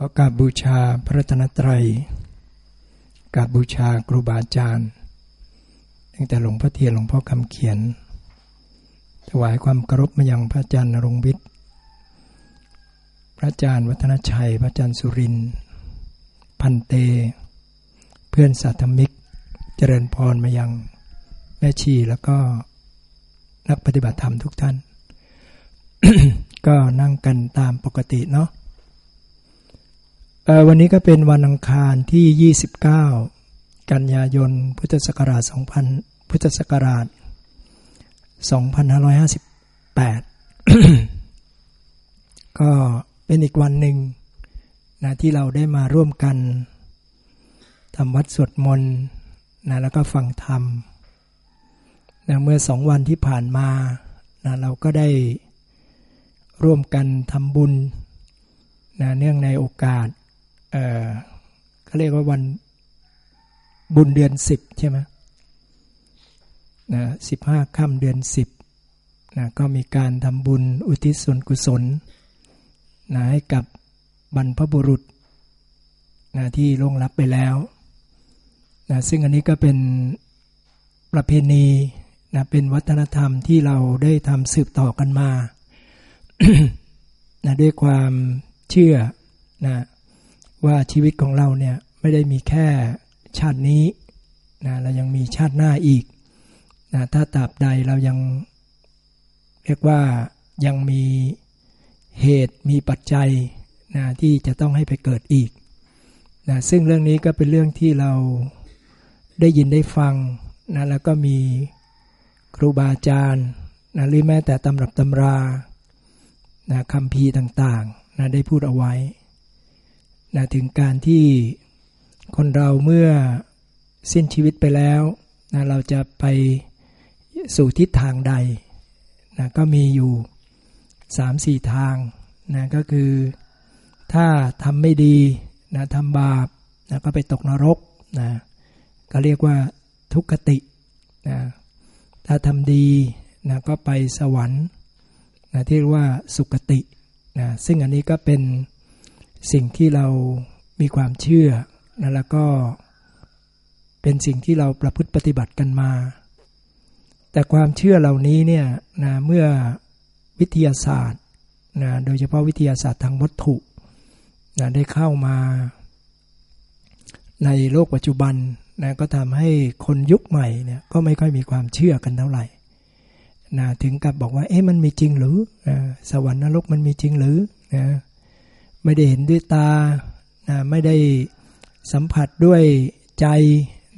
ก็กราบบูชาพระตนตรัยกราบบูชาครูบาอาจารย์ตั้งแต่หลวงพ่อเทียนหลวงพ่อคำเขียน ถวายความเคารพมายังพระอาจารย์นรงวิทย์ พระอาจารย์วัฒนชัย พระอาจารย์สุริน พันเต เพื่อนสาธมิก เจริญพรมายังแม่ชีแล้วก็นักปฏิบัติธรรมทุกท่าน ก็นั่งกันตามปกติเนาะ วันนี้ก็เป็นวันอังคารที่ 29 กันยายน พุทธศักราช 2000 พุทธศักราช 2558 ก็เป็นอีกวันหนึ่งนะที่เราได้มาร่วมกันทำวัดสวดมนต์นะแล้วก็ฟังธรรมนะเมื่อสองวันที่ผ่านมานะเราก็ได้ร่วมกันทำบุญนะเนื่องในโอกาส เขาเรียกว่าวันบุญเดือนสิบใช่ไหมนะสิบห้าค่ำเดือนสิบนะก็มีการทำบุญอุทิศส่วนกุศลนะให้กับบรรพบุรุษนะที่ล่วงลับไปแล้วนะซึ่งอันนี้ก็เป็นประเพณีนะเป็นวัฒนธรรมที่เราได้ทำสืบต่อกันมานะด้วยความเชื่อนะ ว่าชีวิตของเราเนี่ยไม่ได้มีแค่ชาตินี้นะเรายังมีชาติหน้าอีกนะถ้าตราบใดเรายังเรียกว่ายังมีเหตุมีปัจจัยนะที่จะต้องให้ไปเกิดอีกนะซึ่งเรื่องนี้ก็เป็นเรื่องที่เราได้ยินได้ฟังนะแล้วก็มีครูบาอาจารย์นะหรือแม้แต่ตำรับตำรานะคำพีต่างๆนะได้พูดเอาไว้ นะถึงการที่คนเราเมื่อสิ้นชีวิตไปแล้วนะเราจะไปสู่ทิศทางใดนะก็มีอยู่สามสี่ทางนะก็คือถ้าทำไม่ดีนะทำบาปนะก็ไปตกนรกนะก็เรียกว่าทุกขตินะถ้าทำดีนะก็ไปสวรรค์นะที่เรียกว่าสุคตินะซึ่งอันนี้ก็เป็น สิ่งที่เรามีความเชื่อนะแล้วก็เป็นสิ่งที่เราประพฤติปฏิบัติกันมา แต่ความเชื่อเหล่านี้เนี่ยนะเมื่อวิทยาศาสตร์นะโดยเฉพาะวิทยาศาสตร์ทางวัตถุนะได้เข้ามาในโลกปัจจุบันนะก็ทำให้คนยุคใหม่เนี่ยก็ไม่ค่อยมีความเชื่อกันเท่าไหร่นะถึงกับบอกว่าเอ๊ะมันมีจริงหรือสวรรค์นรกมันมีจริงหรือนะ ไม่ได้เห็นด้วยตานะไม่ได้สัมผัสด้วยใจ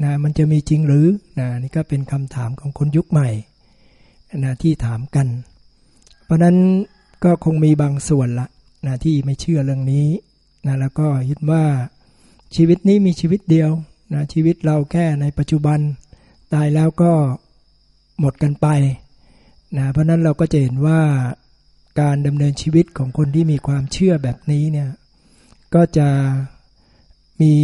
นะมันจะมีจริงหรือนะนี่ก็เป็นคำถามของคนยุคใหม่นะที่ถามกัน เพราะนั้นก็คงมีบางส่วนละนะที่ไม่เชื่อเรื่องนี้นะแล้วก็คิดว่าชีวิตนี้มีชีวิตเดียวนะชีวิตเราแค่ในปัจจุบัน ตายแล้วก็หมดกันไปนะเพราะนั้นเราก็จะเห็นว่า การดำเนินชีวิตของคนที่มีความเชื่อแบบนี้เนี่ยก็จะมี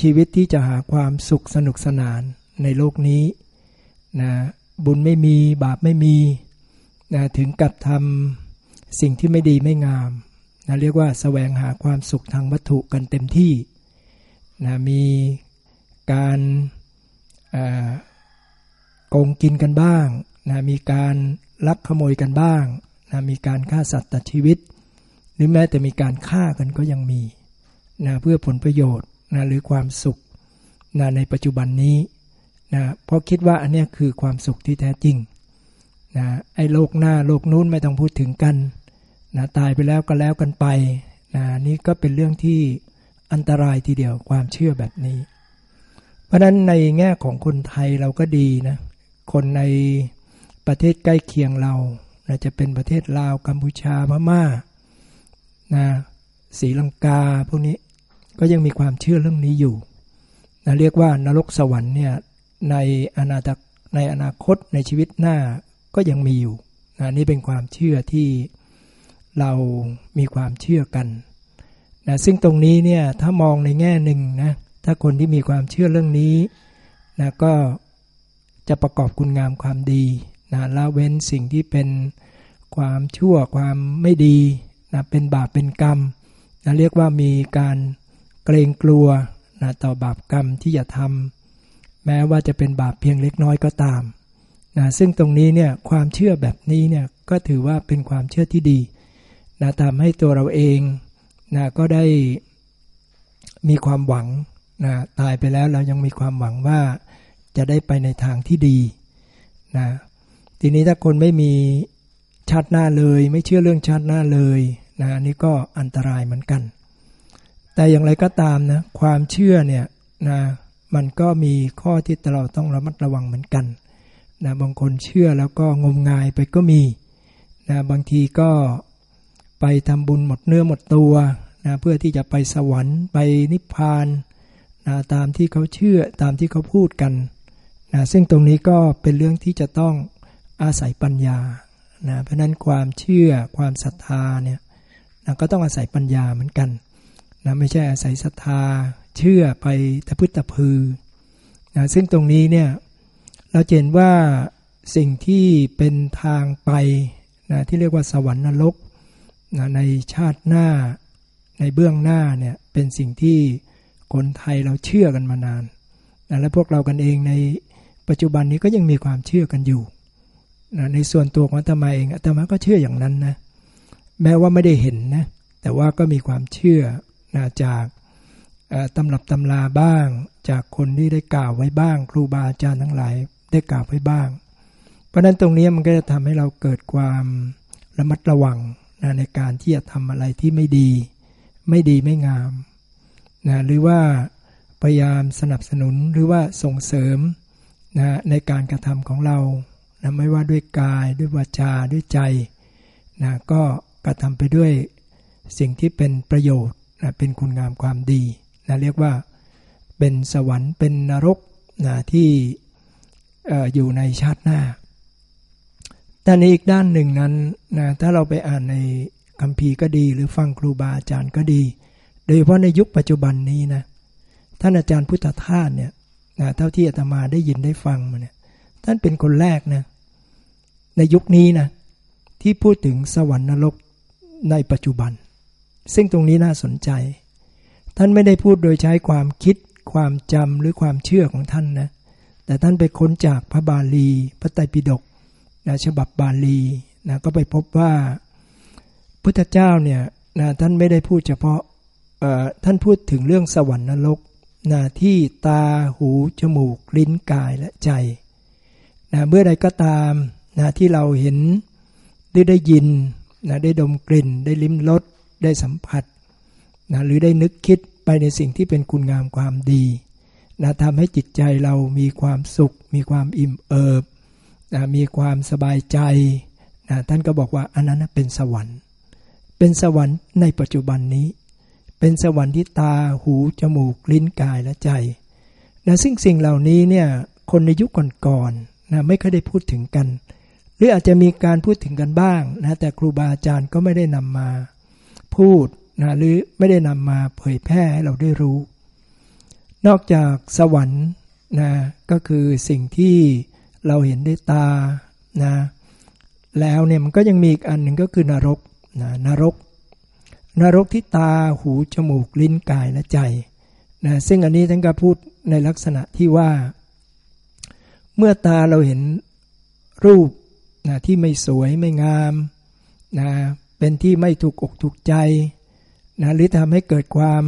ชีวิตที่จะหาความสุขสนุกสนานในโลกนี้นะบุญไม่มีบาปไม่มีนะถึงกับทำสิ่งที่ไม่ดีไม่งามนะเรียกว่าสแสวงหาความสุขทางวัตถุกันเต็มที่นะมีการโกงกินกันบ้างนะมีการลักขโมยกันบ้าง นะมีการฆ่าสัตว์ตัดชีวิต หรือแม้แต่มีการฆ่ากันก็ยังมีนะเพื่อผลประโยชน์นะหรือความสุขนะในปัจจุบันนี้นะเพราะคิดว่าอันนี้คือความสุขที่แท้จริงนะไอ้โลกหน้าโลกนู้นไม่ต้องพูดถึงกันนะตายไปแล้วก็แล้วกันไปนะนี่ก็เป็นเรื่องที่อันตรายทีเดียวความเชื่อแบบนี้ เพราะฉะนั้นในแง่ของคนไทยเราก็ดีนะคนในประเทศใกล้เคียงเรา นะจะเป็นประเทศลาวกัมพูชาพม่านะศรีลังกาพวกนี้ก็ยังมีความเชื่อเรื่องนี้อยู่นะเรียกว่านรกสวรรค์เนี่ยในอนาคตในอนาคตในชีวิตหน้าก็ยังมีอยู่นะนี่เป็นความเชื่อที่เรามีความเชื่อกันนะซึ่งตรงนี้เนี่ยถ้ามองในแง่หนึ่งนะถ้าคนที่มีความเชื่อเรื่องนี้นะก็จะประกอบคุณงามความดี นะละเว้นสิ่งที่เป็นความชั่วความไม่ดีนะเป็นบาปเป็นกรรมนะเรียกว่ามีการเกรงกลัวนะต่อบาปกรรมที่จะทำแม้ว่าจะเป็นบาปเพียงเล็กน้อยก็ตามนะซึ่งตรงนี้เนี่ยความเชื่อแบบนี้เนี่ยก็ถือว่าเป็นความเชื่อที่ดีนะทำให้ตัวเราเองนะก็ได้มีความหวังนะตายไปแล้วเรายังมีความหวังว่าจะได้ไปในทางที่ดีนะ ทีนี้ถ้าคนไม่มีชาติหน้าเลย ไม่เชื่อเรื่องชาติหน้าเลยนะนี่ก็อันตรายเหมือนกัน แต่อย่างไรก็ตามนะความเชื่อเนี่ยนะมันก็มีข้อที่เราต้องระมัดระวังเหมือนกันนะบางคนเชื่อแล้วก็งมงายไปก็มีนะบางทีก็ไปทำบุญหมดเนื้อหมดตัวนะเพื่อที่จะไปสวรรค์ไปนิพพานนะตามที่เขาเชื่อตามที่เขาพูดกันนะซึ่งตรงนี้ก็เป็นเรื่องที่จะต้อง อาศัยปัญญานะเพราะนั้นความเชื่อความศรัทธาเนี่ยนะก็ต้องอาศัยปัญญาเหมือนกันนะไม่ใช่อาศัยศรัทธาเชื่อไปตะพึตะพือนะซึ่งตรงนี้เนี่ยเราเห็นว่าสิ่งที่เป็นทางไปนะที่เรียกว่าสวรรค์นรกนะในชาติหน้าในเบื้องหน้าเนี่ยเป็นสิ่งที่คนไทยเราเชื่อกันมานานนะและพวกเรากันเองในปัจจุบันนี้ก็ยังมีความเชื่อกันอยู่ ในส่วนตัวของอาตมาเองอาตมาก็เชื่ออย่างนั้นนะแม้ว่าไม่ได้เห็นนะแต่ว่าก็มีความเชื่อนะจากตำรับตำราบ้าง จากคนที่ได้กล่าวไว้บ้าง ครูบาอาจารย์ทั้งหลายได้กล่าวไว้บ้าง เพราะนั้นตรงนี้มันก็จะทำให้เราเกิดความระมัดระวังนะในการที่จะทำอะไรที่ไม่ดี ไม่ดีไม่งามนะหรือว่าพยายามสนับสนุนหรือว่าส่งเสริมนะในการกระทำของเรา นะไม่ว่าด้วยกายด้วยวาจาด้วยใจนะก็กระทำไปด้วยสิ่งที่เป็นประโยชน์นะเป็นคุณงามความดีนะเรียกว่าเป็นสวรรค์เป็นนรกนะที่อยู่ในชาติหน้า แต่ในอีกด้านหนึ่งนั้นนะถ้าเราไปอ่านในคัมภีร์ก็ดี หรือฟังครูบาอาจารย์ก็ดี โดยเฉพาะในยุคปัจจุบันนี้นะท่านอาจารย์พุทธทาสเนี่ยนะเท่าที่อาตมาได้ยินได้ฟังมาเนี่ย ท่านเป็นคนแรกนะในยุคนี้นะที่พูดถึงสวรรค์นรกในปัจจุบัน ซึ่งตรงนี้น่าสนใจ ท่านไม่ได้พูดโดยใช้ความคิด ความจำหรือความเชื่อของท่านนะแต่ท่านไปค้นจากพระบาลี พระไตรปิฎกนะฉบับบาลีนะก็ไปพบว่าพุทธเจ้าเนี่ยนะท่านไม่ได้พูดเฉพาะท่านพูดถึงเรื่องสวรรค์นรกนะที่ตาหู จมูก ลิ้นกายและใจ นะเมื่อใดก็ตามนะที่เราเห็นได้ได้ยินนะได้ดมกลิ่น ได้ลิ้มรสได้สัมผัสนะหรือได้นึกคิดไปในสิ่งที่เป็นคุณงามความดีนะทำให้จิตใจเรามีความสุข มีความอิ่มเอิบนะมีความสบายใจนะท่านก็บอกว่าอันนั้นเป็นสวรรค์ เป็นสวรรค์ในปัจจุบันนี้ เป็นสวรรค์ที่ตาหูจมูกลิ้นกายและใจนะซึ่งสิ่งเหล่านี้เนี่ยคนในยุคก่อนๆ นะไม่เคยได้พูดถึงกัน หรืออาจจะมีการพูดถึงกันบ้างนะแต่ครูบาอาจารย์ก็ไม่ได้นำมาพูดนะหรือไม่ได้นำมาเผยแพร่ให้เราได้รู้ นอกจากสวรรค์นะก็คือสิ่งที่เราเห็นด้วยตานะแล้วเนี่ยมันก็ยังมีอีกอันหนึ่งก็คือนรกนะนรก นรกที่ตาหูจมูกลิ้นกายและใจนะซึ่งอันนี้ท่านก็พูดในลักษณะที่ว่า เมื่อตาเราเห็นรูปนะที่ไม่สวยไม่งามนะเป็นที่ไม่ถูกอกถูกใจนะหรือทำให้เกิดความ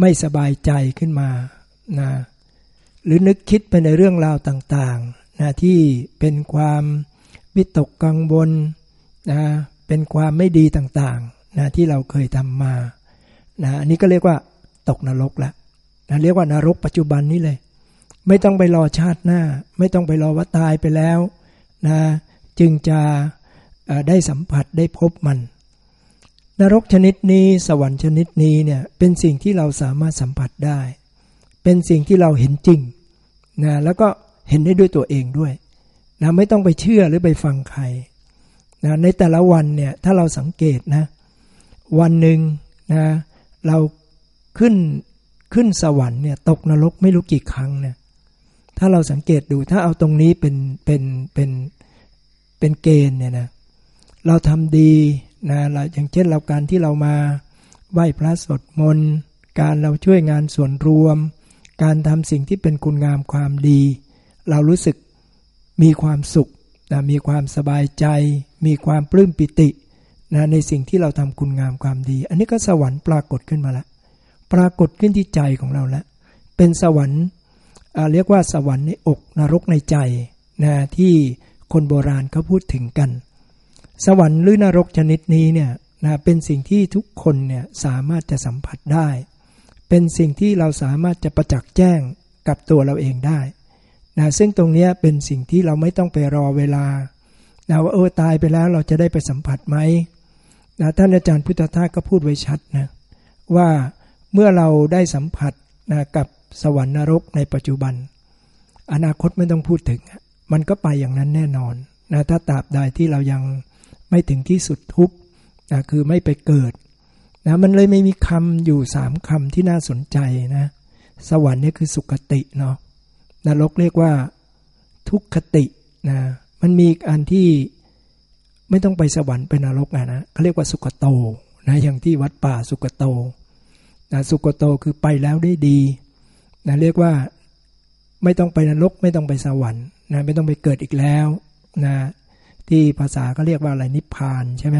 ไม่สบายใจขึ้นมานะหรือนึกคิดไปในเรื่องราวต่างๆนะที่เป็นความวิตกกังวลนะเป็นความไม่ดีต่างๆนะที่เราเคยทำมานะอันนี้ก็เรียกว่าตกนรกละนะเรียกว่านรกปัจจุบันนี้เลย ไม่ต้องไปรอชาติหน้า ไม่ต้องไปรอว่าตายไปแล้วนะจึงจะได้สัมผัสได้พบมัน นรกชนิดนี้สวรรค์ชนิดนี้เนี่ยเป็นสิ่งที่เราสามารถสัมผัสได้ เป็นสิ่งที่เราเห็นจริงนะแล้วก็เห็นได้ด้วยตัวเองด้วยนะไม่ต้องไปเชื่อหรือไปฟังใครนะในแต่ละวันเนี่ยถ้าเราสังเกตนะวันหนึ่งนะเราขึ้นขึ้นสวรรค์เนี่ยตกนรกไม่รู้กี่ครั้งเนี่ย ถ้าเราสังเกตดูถ้าเอาตรงนี้เป็นเป็นเป็นเป็นเกณฑ์เนี่ยนะเราทำดีนะเราอย่างเช่นเราการที่เรามาไหว้พระสดมนต์การเราช่วยงานส่วนรวม การทำสิ่งที่เป็นคุณงามความดี เรารู้สึกมีความสุขนะมีความสบายใจ มีความปลื้มปิตินะในสิ่งที่เราทำคุณงามความดี อันนี้ก็สวรรค์ปรากฏขึ้นมาล้วปรากฏขึ้นที่ใจของเราล้วเป็นสวรรค์ เรียกว่าสวรรค์ในอกนรกในใจนะที่คนโบราณเขาพูดถึงกัน สวรรค์หรือนรกชนิดนี้เนี่ยนะเป็นสิ่งที่ทุกคนเนี่ยสามารถจะสัมผัสได้ เป็นสิ่งที่เราสามารถจะประจักษ์แจ้งกับตัวเราเองได้นะซึ่งตรงนี้เป็นสิ่งที่เราไม่ต้องไปรอเวลานะว่าเออตายไปแล้วเราจะได้ไปสัมผัสไหมนะท่านอาจารย์พุทธทาสก็พูดไว้ชัดนะว่าเมื่อเราได้สัมผัสนะกับ สวรรค์นรกในปัจจุบัน อนาคตไม่ต้องพูดถึง มันก็ไปอย่างนั้นแน่นอนนะถ้าตราบใดที่เรายังไม่ถึงที่สุดทุกนะคือไม่ไปเกิดนะมันเลยไม่มีคำอยู่สามคำที่น่าสนใจนะสวรรค์นี่คือสุคติเนาะนรกเรียกว่าทุกขตินะมันมีอีกอันที่ไม่ต้องไปสวรรค์ไปนรกนะนะเขาเรียกว่าสุกโตนะอย่างที่วัดป่าสุกโตนะสุกโตคือไปแล้วได้ดี นะเรียกว่าไม่ต้องไปนรกไม่ต้องไปสวรรค์นะไม่ต้องไปเกิดอีกแล้วนะที่ภาษาก็เรียกว่าอะไรนิพพานใช่ไหม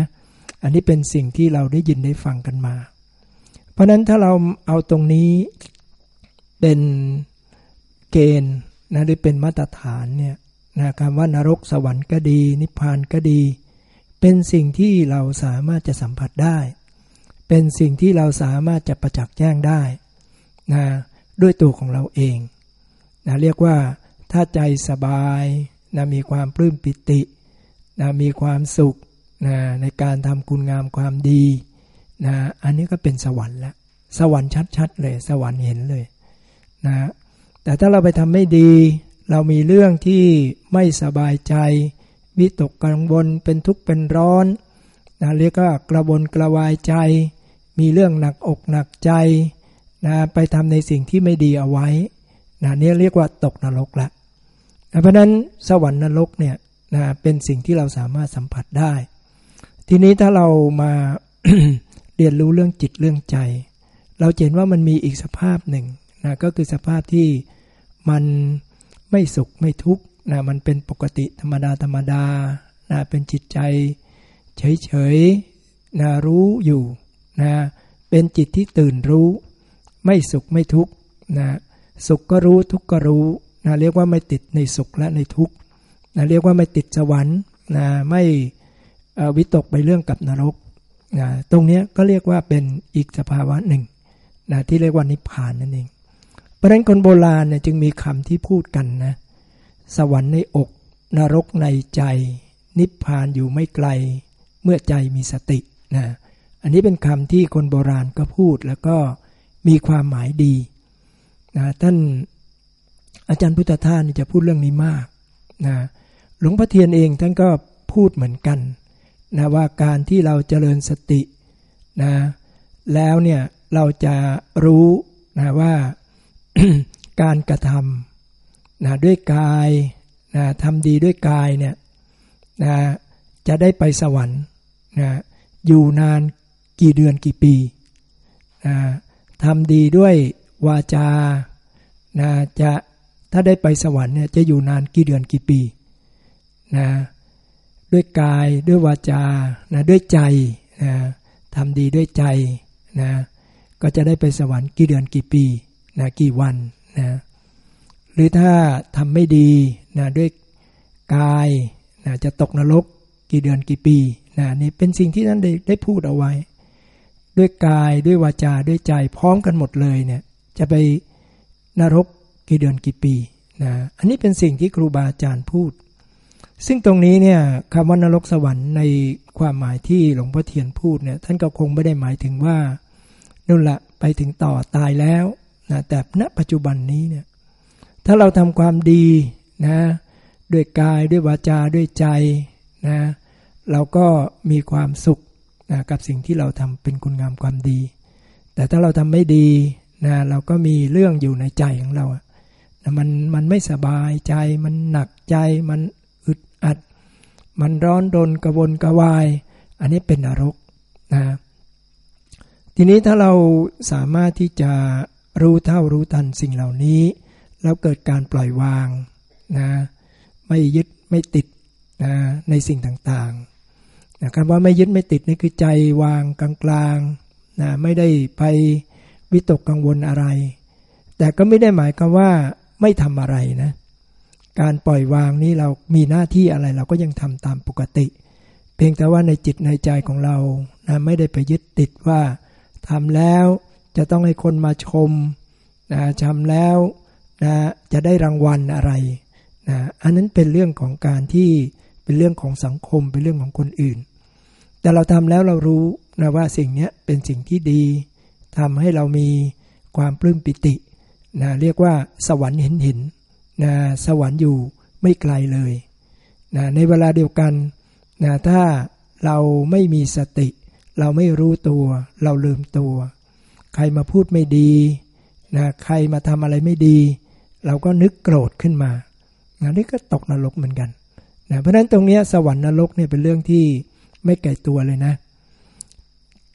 อันนี้เป็นสิ่งที่เราได้ยินได้ฟังกันมา เพราะนั้นถ้าเราเอาตรงนี้เป็นเกณฑ์นะหรือเป็นมาตรฐานเนี่ยนะคำว่านรกสวรรค์ก็ดี นิพพานก็ดี เป็นสิ่งที่เราสามารถจะสัมผัสได้ เป็นสิ่งที่เราสามารถจะประจักษ์แจ้งได้นะ ด้วยตัวของเราเองนะเรียกว่าถ้าใจสบายนะมีความปลื้มปิตินะมีความสุขนะในการทำคุณงามความดีนะอันนี้ก็เป็นสวรรค์ล้วสวรรค์ชัดๆเลย สวรรค์เห็นเลยนะแต่ถ้าเราไปทำไม่ดี เรามีเรื่องที่ไม่สบายใจวิตกกังวลเป็นทุกข์เป็นร้อนนะเรียกว่ากระวนกระวายใจ มีเรื่องหนักอกหนักใจ นะไปทำในสิ่งที่ไม่ดีเอาไว้นะนี่เรียกว่าตกนรกละนะเพราะนั้นสวรรค์นรกเนี่ยนะเป็นสิ่งที่เราสามารถสัมผัสได้ ทีนี้ถ้าเรามา เรียนรู้เรื่องจิตเรื่องใจ เราเห็นว่ามันมีอีกสภาพหนึ่งนะก็คือสภาพที่มันไม่สุขไม่ทุกข์นะมันเป็นปกติธรรมดาธรรมดานะเป็นจิตใจเฉยๆนะรู้อยู่นะเป็นจิตที่ตื่นรู้ ไม่สุขไม่ทุกข์นะสุขก็รู้ทุกข์ก็รู้นะเรียกว่าไม่ติดในสุขและในทุกข์นะเรียกว่าไม่ติดสวรรค์นะไม่วิตกไปเรื่องกับนรกนะตรงนี้ก็เรียกว่าเป็นอีกสภาวะหนึ่งนะที่เรียกว่านิพพานนั่นเองราะฉะนั้นคนโบราณเนี่ยจึงมีคำที่พูดกันนะสวรรค์ในอกนรกในใจ นิพพานอยู่ไม่ไกล เมื่อใจมีสตินะอันนี้เป็นคำที่คนโบราณก็พูดแล้วก็ มีความหมายดีนะท่านอาจารย์พุทธทาสจะพูดเรื่องนี้มากนะหลวงพ่อเทียนเองท่านก็พูดเหมือนกันนะว่าการที่เราเจริญสตินะแล้วเนี่ยเราจะรู้นะว่าการกระทำนะด้วยกายนะทำดีด้วยกายเนี่ยนะจะได้ไปสวรรค์นะอยู่นานกี่เดือนกี่ปีนะ ทำดีด้วยวาจานะจะถ้าได้ไปสวรรค์เนี่ยจะอยู่นานกี่เดือนกี่ปีนะด้วยกายด้วยวาจานะด้วยใจนะทำดีด้วยใจนะก็จะได้ไปสวรรค์กี่เดือนกี่ปีนะกี่วันนะหรือถ้าทำไม่ดีนะด้วยกายนะจะตกนรกกี่เดือนกี่ปีนะนี่เป็นสิ่งที่ท่านได้ได้พูดเอาไว้ ด้วยกายด้วยวาจาด้วยใจพร้อมกันหมดเลยเนี่ยจะไปนรกกี่เดือนกี่ปีนะอันนี้เป็นสิ่งที่ครูบาอาจารย์พูด ซึ่งตรงนี้เนี่ยคำว่านรกสวรรค์ในความหมายที่หลวงพ่อเทียนพูดเนี่ยท่านก็คงไม่ได้หมายถึงว่านั่นละไปถึงต่อตายแล้วนะแต่ณปัจจุบันนี้เนี่ยถ้าเราทำความดีนะด้วยกายด้วยวาจาด้วยใจนะเราก็มีความสุข นะกับสิ่งที่เราทำเป็นคุณงามความดี แต่ถ้าเราทำไม่ดีนะเราก็มีเรื่องอยู่ในใจของเรานะมันมันไม่สบายใจมันหนักใจมันอึดอัด มันร้อนรนกระวนกระวาย อันนี้เป็นนรกนะทีนี้ถ้าเราสามารถที่จะรู้เท่ารู้ทันสิ่งเหล่านี้ แล้วเกิดการปล่อยวางนะไม่ยึดไม่ติดนะในสิ่งต่างๆ นะคำว่าไม่ยึดไม่ติดนี่คือใจวางกลางๆนะไม่ได้ไปวิตกกังวลอะไร แต่ก็ไม่ได้หมายความว่าไม่ทำอะไรนะ การปล่อยวางนี้เรามีหน้าที่อะไรเราก็ยังทำตามปกติ เพียงแต่ว่าในจิตในใจของเรานะไม่ได้ไปยึดติดว่าทำแล้วจะต้องให้คนมาชมนะทำแล้วนะจะได้รางวัลอะไรนะอันนั้นเป็นเรื่องของการที่เป็นเรื่องของสังคมเป็นเรื่องของคนอื่น แต่เราทำแล้วเรารู้นะว่าสิ่งนี้เป็นสิ่งที่ดีทำให้เรามีความปลื้มปิตินะเรียกว่าสวรรค์เห็นเห็นนะสวรรค์อยู่ไม่ไกลเลยนะในเวลาเดียวกันนะถ้าเราไม่มีสติ เราไม่รู้ตัว เราลืมตัว ใครมาพูดไม่ดีนะใครมาทำอะไรไม่ดี เราก็นึกโกรธขึ้นมานะนี่ก็ตกนรกเหมือนกันนะเพราะฉะนั้นตรงนี้สวรรค์นรกเนี่ยเป็นเรื่องที่ ไม่ไกลตัวเลยนะ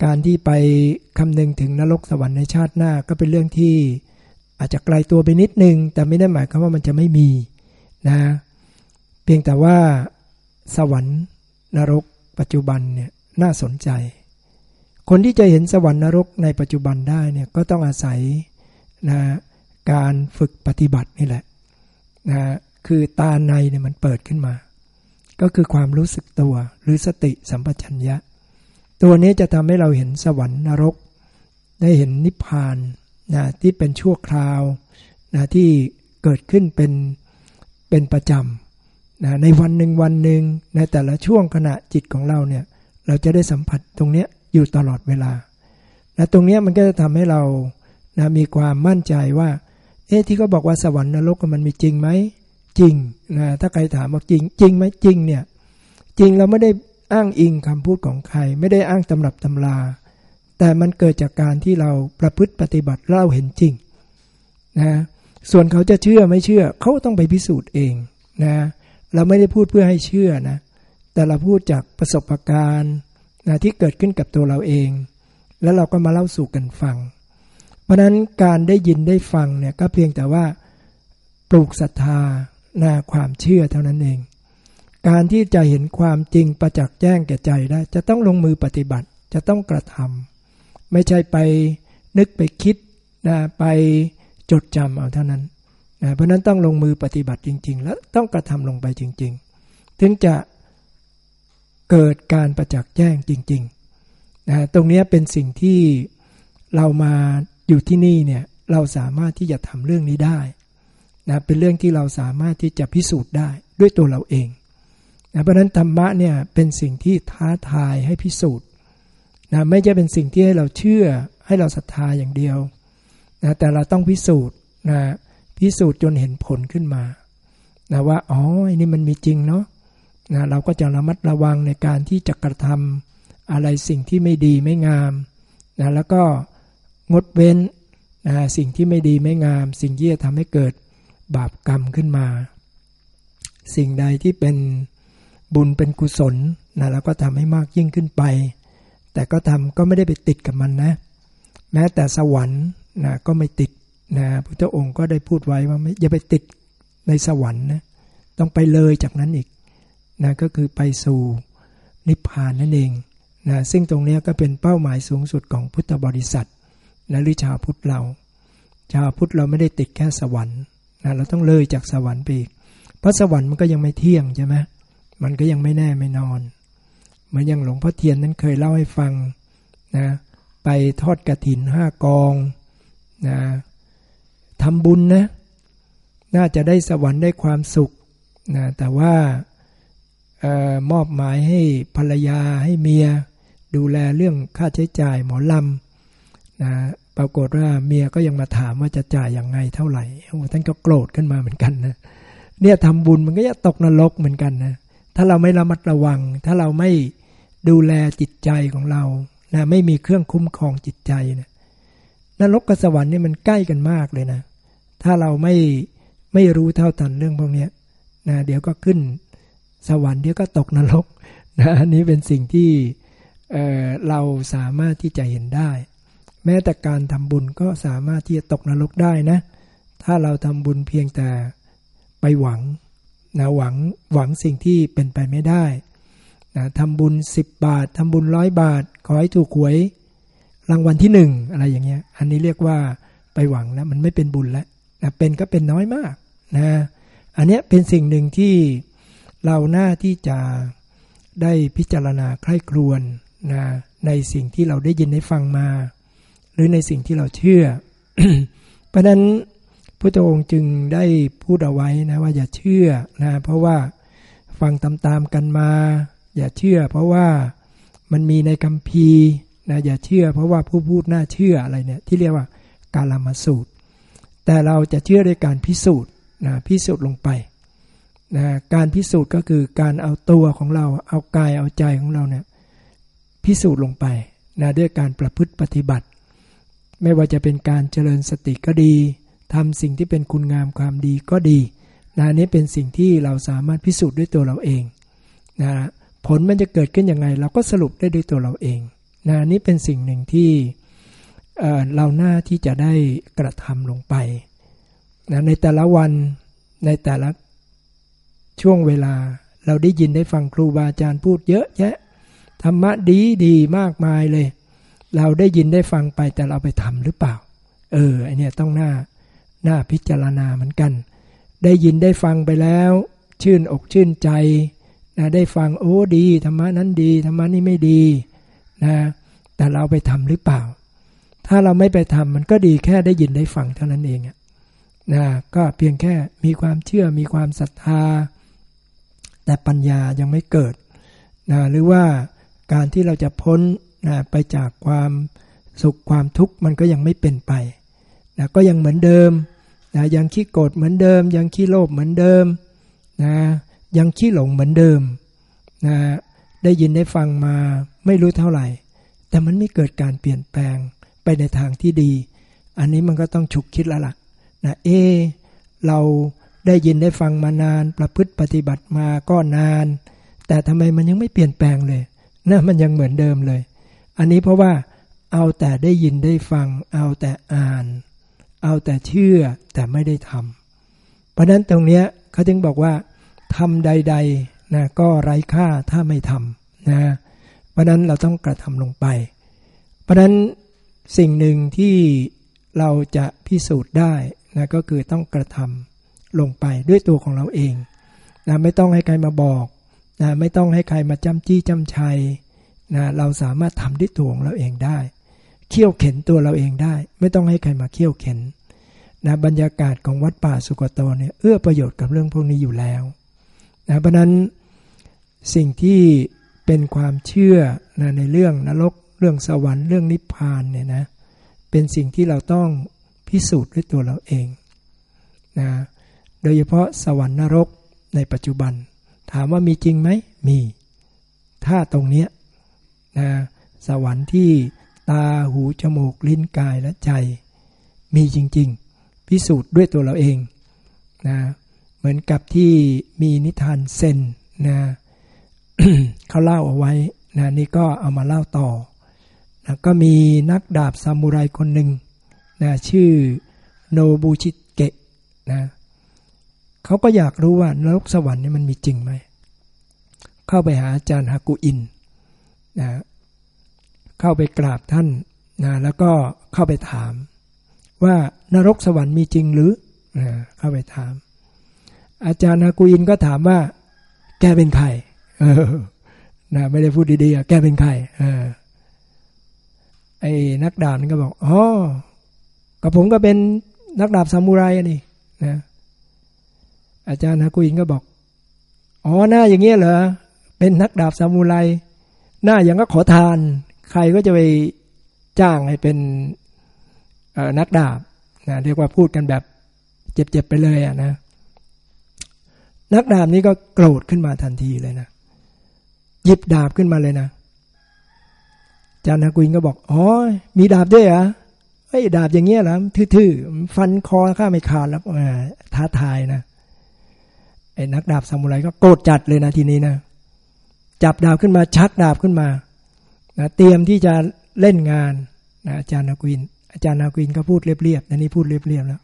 การที่ไปคำนึงถึงนรกสวรรค์ในชาติหน้าก็เป็นเรื่องที่อาจจะไกลตัวไปนิดนึง แต่ไม่ได้หมายความว่ามันจะไม่มีนะเพียงแต่ว่าสวรรค์นรกปัจจุบันเนี่ยน่าสนใจ คนที่จะเห็นสวรรค์นรกในปัจจุบันได้เนี่ยก็ต้องอาศัยนะการฝึกปฏิบัตินี่แหละนะคือตาในเนี่ยมันเปิดขึ้นมา ก็คือความรู้สึกตัวหรือสติสัมปชัญญะ ตัวนี้จะทำให้เราเห็นสวรรค์นรก ได้เห็นนิพพานนะที่เป็นชั่วคราวนะที่เกิดขึ้นเป็นเป็นประจำนะในวันหนึ่งวันหนึ่งในแต่ละช่วงขณะจิตของเราเนี่ยเราจะได้สัมผัสตรงนี้อยู่ตลอดเวลานะตรงนี้มันก็จะทำให้เรานะมีความมั่นใจว่า เอ๊ะที่เขาบอกว่าสวรรค์นรกมันมีจริงไหม จริงนะถ้าใครถามว่าจริง จริงไหมจริงเนี่ยจริงเราไม่ได้อ้างอิงคำพูดของใคร ไม่ได้อ้างตำรับตำรา แต่มันเกิดจากการที่เราประพฤติปฏิบัติเราเห็นจริงนะส่วนเขาจะเชื่อไม่เชื่อเขาต้องไปพิสูจน์เองนะเราไม่ได้พูดเพื่อให้เชื่อนะแต่เราพูดจากประสบการณ์นะที่เกิดขึ้นกับตัวเราเอง แล้วเราก็มาเล่าสู่กันฟัง เพราะนั้นการได้ยินได้ฟังเนี่ยก็เพียงแต่ว่าปลูกศรัทธา นาความเชื่อเท่านั้นเอง การที่จะเห็นความจริงประจักษ์แจ้งแก่ใจได้ จะต้องลงมือปฏิบัติจะต้องกระทำไม่ใช่ไปนึกไปคิดนะไปจดจำเอาเท่านั้นนะเพราะนั้นต้องลงมือปฏิบัติจริง ๆ แล้วต้องกระทำลงไปจริง ๆ ถึงจะเกิดการประจักษ์แจ้งจริงๆนะตรงนี้เป็นสิ่งที่เรามาอยู่ที่นี่เนี่ยเราสามารถที่จะทำเรื่องนี้ได้ นะเป็นเรื่องที่เราสามารถที่จะพิสูจน์ได้ด้วยตัวเราเองนะเพราะนั้นธรรมะเนี่ยเป็นสิ่งที่ท้าทายให้พิสูจน์นะไม่ใช่เป็นสิ่งที่ให้เราเชื่อให้เราศรัทธาอย่างเดียวนะแต่เราต้องพิสูจน์นะพิสูจน์จนเห็นผลขึ้นมานะว่าอ๋ออันนี้มันมีจริงเนาะนะเราก็จะระมัดระวังในการที่จะกระทำอะไรสิ่งที่ไม่ดีไม่งามนะแล้วก็งดเว้นนะสิ่งที่ไม่ดีไม่งาม สิ่งที่จะทำให้เกิด บาปกรรมขึ้นมา สิ่งใดที่เป็นบุญเป็นกุศลนะแล้วก็ทำให้มากยิ่งขึ้นไป แต่ก็ทำก็ไม่ได้ไปติดกับมันนะ แม้แต่สวรรค์นะก็ไม่ติดนะพุทธองค์ก็ได้พูดไว้ว่าไม่อย่าไปติดในสวรรค์นะต้องไปเลยจากนั้นอีกนะก็คือไปสู่นิพพานนั่นเองนะซึ่งตรงนี้ก็เป็นเป้าหมายสูงสุดของพุทธบริษัทนะหรือชาวพุทธเรา ชาวพุทธเราไม่ได้ติดแค่สวรรค์ นะเราต้องเลยจากสวรรค์ไปอีกเพราะสวรรค์มันก็ยังไม่เที่ยงใช่ไหมมันก็ยังไม่แน่ไม่นอนเหมือนอย่างหลวงพ่อเทียนนั้นเคยเล่าให้ฟังนะไปทอดกระถินห้ากองนะทำบุญนะ น่าจะได้สวรรค์ได้ความสุขนะแต่ว่าออมอบหมายให้ภรรยาให้เมีย ดูแลเรื่องค่าใช้จ่ายหมอลำนะ ปรากฏว่าเมียก็ยังมาถามว่าจะจ่ายอย่างไงเท่าไหร่ท่านก็โกรธขึ้นมาเหมือนกันนะเนี่ยทำบุญมันก็จะตกนรกเหมือนกันนะถ้าเราไม่ระมัดระวัง ถ้าเราไม่ดูแลจิตใจของเรานะไม่มีเครื่องคุ้มครองจิตใจนะนรกกับสวรรค์นี่มันใกล้กันมากเลยนะ ถ้าเราไม่ไม่รู้เท่าทันเรื่องพวกนี้นะเดี๋ยวก็ขึ้นสวรรค์เดี๋ยวก็ตกนรกนะอันนี้เป็นสิ่งที่เเราสามารถที่จะเห็นได้ แม้แต่การทำบุญก็สามารถที่จะตกนรกได้นะ ถ้าเราทำบุญเพียงแต่ไปหวังนะหวังหวังสิ่งที่เป็นไปไม่ได้นะทำบุญ 10 บาททำบุญร้อยบาท ขอให้ถูกหวยรางวัลที่หนึ่งอะไรอย่างเงี้ย อันนี้เรียกว่าไปหวังแล้วมันไม่เป็นบุญแล้วนะเป็นก็เป็นน้อยมากนะอันนี้เป็นสิ่งหนึ่งที่เราหน้าที่จะได้พิจารณาใคร่ครวญนะในสิ่งที่เราได้ยินได้ฟังมา รือในสิ่งที่เราเชื่อ เพราะนั้นพระองค์จึงได้พูดเอาไว้นะว่าอย่าเชื่อนะเพราะว่าฟังตามๆกันมา อย่าเชื่อ เพราะว่ามันมีในคัมภีร์นะอย่าเชื่อ เพราะว่าผู้พูดน่าเชื่ออะไรเนี่ยที่เรียกว่าการลามาสูตร แต่เราจะเชื่อด้วยการพิสูจน์นะพิสูจน์ลงไปนะการพิสูจน์ก็คือการเอาตัวของเราเอากายเอาใจของเราเนี่ยพิสูจน์ลงไปนะด้วยการประพฤติปฏิบัติ ไม่ว่าจะเป็นการเจริญสติก็ดีทำสิ่งที่เป็นคุณงามความดีก็ดีนะนี้เป็นสิ่งที่เราสามารถพิสูจน์ด้วยตัวเราเองนะผลมันจะเกิดขึ้นยังไง เราก็สรุปได้ด้วยตัวเราเองนะนี้เป็นสิ่งหนึ่งที่เเราหน้าที่จะได้กระทำลงไปนะในแต่ละวันในแต่ละช่วงเวลาเราได้ยินได้ฟังครูบาอาจารย์พูดเยอะแยะธรรมะดีดีมากมายเลย เราได้ยินได้ฟังไปแต่เราไปทำหรือเปล่า เออไอเนี้ยต้องหน้าหน้าพิจารณาเหมือนกัน ได้ยินได้ฟังไปแล้ว ชื่นอกชื่นใจนะได้ฟังโอ้ดีธรรมะนั้นดีธรรมะนี้ไม่ดีนะแต่เราไปทำหรือเปล่า ถ้าเราไม่ไปทำมันก็ดีแค่ได้ยินได้ฟังเท่านั้นเองนะก็เพียงแค่มีความเชื่อมีความศรัทธา แต่ปัญญายังไม่เกิดนะหรือว่าการที่เราจะพ้น นะไปจากความสุขความทุกข์มันก็ยังไม่เป็นไปนะก็ยังเหมือนเดิมนะยังขี้โกรธเหมือนเดิม ยังขี้โลภเหมือนเดิมนะยังขี้หลงเหมือนเดิมนะได้ยินได้ฟังมาไม่รู้เท่าไหร่ แต่มันไม่เกิดการเปลี่ยนแปลงไปในทางที่ดี อันนี้มันก็ต้องฉุกคิดล้วล่ะนะเอเราได้ยินได้ฟังมานาน ประพฤติปฏิบัติมาก็นาน แต่ทำไมมันยังไม่เปลี่ยนแปลงเลยนะมันยังเหมือนเดิมเลย อันนี้เพราะว่าเอาแต่ได้ยินได้ฟัง เอาแต่อ่าน เอาแต่เชื่อแต่ไม่ได้ทำเพราะนั้นตรงนี้เขาจึงบอกว่าทำใดๆนะก็ไร้ค่าถ้าไม่ทำนะเพราะนั้นเราต้องกระทำลงไป เพราะนั้นสิ่งหนึ่งที่เราจะพิสูจน์ได้นะก็คือต้องกระทำลงไปด้วยตัวของเราเองนะไม่ต้องให้ใครมาบอกนะไม่ต้องให้ใครมาจำจี้จำชัย นะเราสามารถทำด้วยตัวของเราเองได้ เขี่ยวเข็นตัวเราเองได้ ไม่ต้องให้ใครมาเขี่ยวเข็นนะบรรยากาศของวัดป่าสุกโตเนี่ยเอื้อประโยชน์กับเรื่องพวกนี้อยู่แล้วนะเพราะนั้นสิ่งที่เป็นความเชื่อนะในเรื่องนรก เรื่องสวรรค์เรื่องนิพพานเนี่ยนะเป็นสิ่งที่เราต้องพิสูจน์ด้วยตัวเราเองนะโดยเฉพาะสวรรค์นรกในปัจจุบัน ถามว่ามีจริงไหมมี ถ้าตรงเนี้ย นะสวรรค์ที่ตาหูจมูกลิ้นกายและใจ มีจริง ๆ พิสูจน์ด้วยตัวเราเองนะเหมือนกับที่มีนิทานเซนนะเขาเล่าเอาไว้นะนี่ก็เอามาเล่าต่อนะก็มีนักดาบซามูไรคนหนึ่งนะชื่อโนบูชิเกะนะเขาก็อยากรู้ว่านรกสวรรค์นี่มันมีจริงไหม เข้าไปหาอาจารย์ฮากุอินนะ เข้าไปกราบท่านนะแล้วก็เข้าไปถาม ว่านรกสวรรค์มีจริงหรือนะเข้าไปถาม อาจารย์ฮากุอินก็ถามว่า แกเป็นใครนะไม่ได้พูดดีๆแกเป็นใครไอ้นักดาบนี่ก็บอกอ๋อกับผมก็เป็นนักดาบซามูไรนี่นะอาจารย์ฮากุอินก็บอกอ๋อหน้าอย่างเงี้ยเหรอเป็นนักดาบซามูไร หน้าอย่างก็ขอทาน ใครก็จะไปจ้างให้เป็นนักดาบนะเรียกว่าพูดกันแบบเจ็บๆไปเลยอะนะนักดาบนี้ก็โกรธขึ้นมาทันทีเลยนะหยิบดาบขึ้นมาเลยนะจานากุนก็บอกอ๋อมีดาบด้วยเหรอเฮ้ดาบอย่างเงี้ยเหรอทื่อๆฟันคอข้าไม่ขาดแล้วท้าทายนะไอ้นักดาบซามูไรก็โกรธจัดเลยนะทีนี้นะจับดาบขึ้นมาชักดาบขึ้นมา นะเตรียมที่จะเล่นงานนะอาจารย์นากิน อาจารย์นากินก็พูดเรียบๆนะนี่พูดเรียบๆแล้ว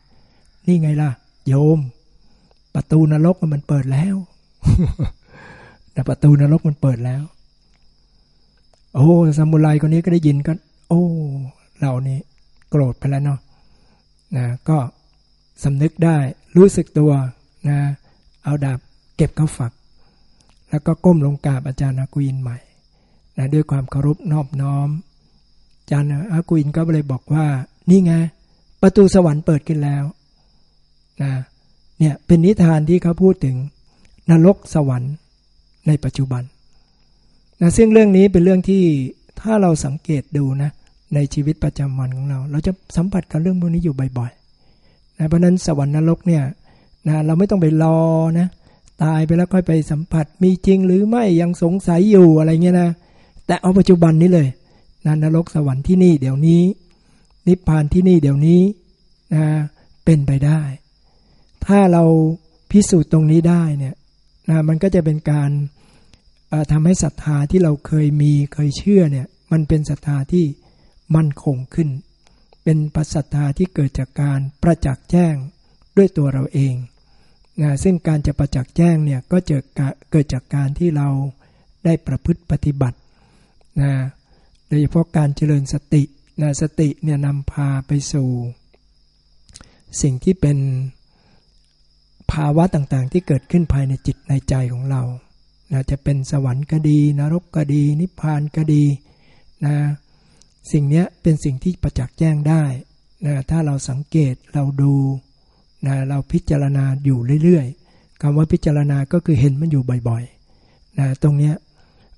นี่ไงล่ะ โยม ประตูนรกมันเปิดแล้วนะประตูนรกมันเปิดแล้ว โอ้สมุไรคนนี้ก็ได้ยินก็ โอ้ เรานี่โกรธไปแล้วเนาะนะก็สำนึกได้รู้สึกตัวนะเอาดาบเก็บเข้าฝัก แล้วก็ก้มลงกราบอาจารย์อากุยินใหม่ นะด้วยความเคารพนอบน้อมจารย์อากุยินก็เลยบอกว่า นี่ไง ประตูสวรรค์เปิดขึ้นแล้วนะเนี่ยเป็นนิทานที่เขาพูดถึงนรกสวรรค์ในปัจจุบันนะซึ่งเรื่องนี้เป็นเรื่องที่ถ้าเราสังเกตดูนะในชีวิตประจำวันของเรา เราจะสัมผัสกับเรื่องพวกนี้อยู่บ่อยๆนะเพราะนั้นสวรรค์นรกเนี่ยนะเราไม่ต้องไปรอนะตายไปแล้วค่อยไปสัมผัสมีจริงหรือไม่ยังสงสัยอยู่อะไรเงี้ยนะ แต่เอาปัจจุบันนี้เลยนะนรกสวรรค์ที่นี่เดี๋ยวนี้ นิพพานที่นี่เดี๋ยวนี้นะเป็นไปได้ ถ้าเราพิสูจน์ตรงนี้ได้เนี่ยนะมันก็จะเป็นการทำให้ศรัทธาที่เราเคยมีเคยเชื่อเนี่ยมันเป็นศรัทธาที่มั่นคงขึ้น เป็นปัสสัทธาที่เกิดจากการประจักษ์แจ้งด้วยตัวเราเองนะซึ่งการจะประจักษ์แจ้งเนี่ยก็จะเกิดจากการที่เราได้ประพฤติปฏิบัติ นะโดยเฉพาะการเจริญสตินะสติเนี่ยนำพาไปสู่ สิ่งที่เป็นภาวะต่างๆ ที่เกิดขึ้นภายในจิตในใจของเรานะจะเป็นสวรรค์ก็ดี นรกก็ดี นิพพานก็ดีนะสิ่งนี้เป็นสิ่งที่ประจักษ์แจ้งได้นะถ้าเราสังเกตเราดูนะเราพิจารณาอยู่เรื่อยๆคำว่าพิจารณาก็คือเห็นมันอยู่บ่อยๆนะตรงนี้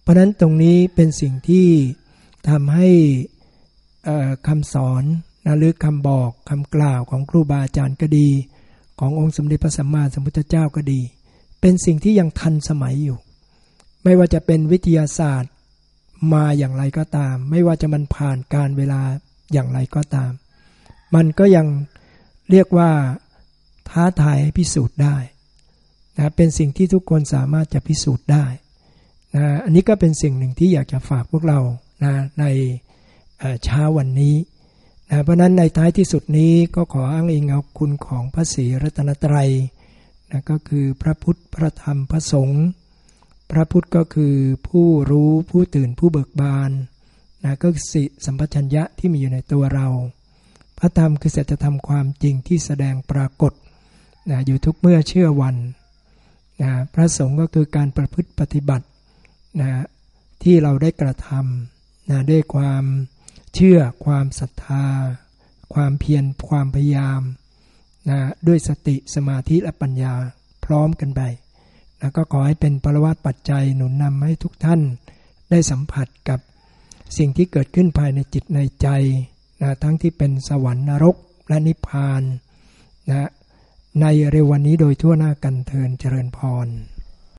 เพราะนั้นตรงนี้เป็นสิ่งที่ทำให้คำสอนนะหรือคำบอกคำกล่าวของครูบาอาจารย์ก็ดี ขององค์สมเด็จพระสัมมาสัมพุทธเจ้าก็ดี เป็นสิ่งที่ยังทันสมัยอยู่ ไม่ว่าจะเป็นวิทยาศาสตร์มาอย่างไรก็ตาม ไม่ว่าจะมันผ่านการเวลาอย่างไรก็ตาม มันก็ยังเรียกว่าท้าทายพิสูจน์ได้นะเป็นสิ่งที่ทุกคนสามารถจะพิสูจน์ได้ นะอันนี้ก็เป็นสิ่งหนึ่งที่อยากจะฝากพวกเรานะในเช้าวันนี้นะเพราะนั้นในท้ายที่สุดนี้ก็ขออ้างอิงเอาคุณของพระศรีรัตนตรัยนะก็คือพระพุทธพระธรรมพระสงฆ์พระพุทธก็คือผู้รู้ผู้ตื่นผู้เบิกบานนะก็สิสัมปชัญญะที่มีอยู่ในตัวเรา พระธรรมคือสัจธรรมความจริงที่แสดงปรากฏนะอยู่ทุกเมื่อเชื่อวันนะพระสงฆ์ก็คือการประพฤติปฏิบัติ นะที่เราได้กระทำนะด้วยความเชื่อความศรัทธา ความเพียรความพยายามนะด้วยสติสมาธิและปัญญาพร้อมกันไปแล้วก็ขอให้เป็นปรวัตปัจจัยหนุนนำให้ทุกท่านได้สัมผัสกับสิ่งที่เกิดขึ้นภายในจิตในใจนะทั้งที่เป็นสวรรค์นรกและนิพพานนะในเร็ววันนี้โดยทั่วหน้ากันเทินเจริญพร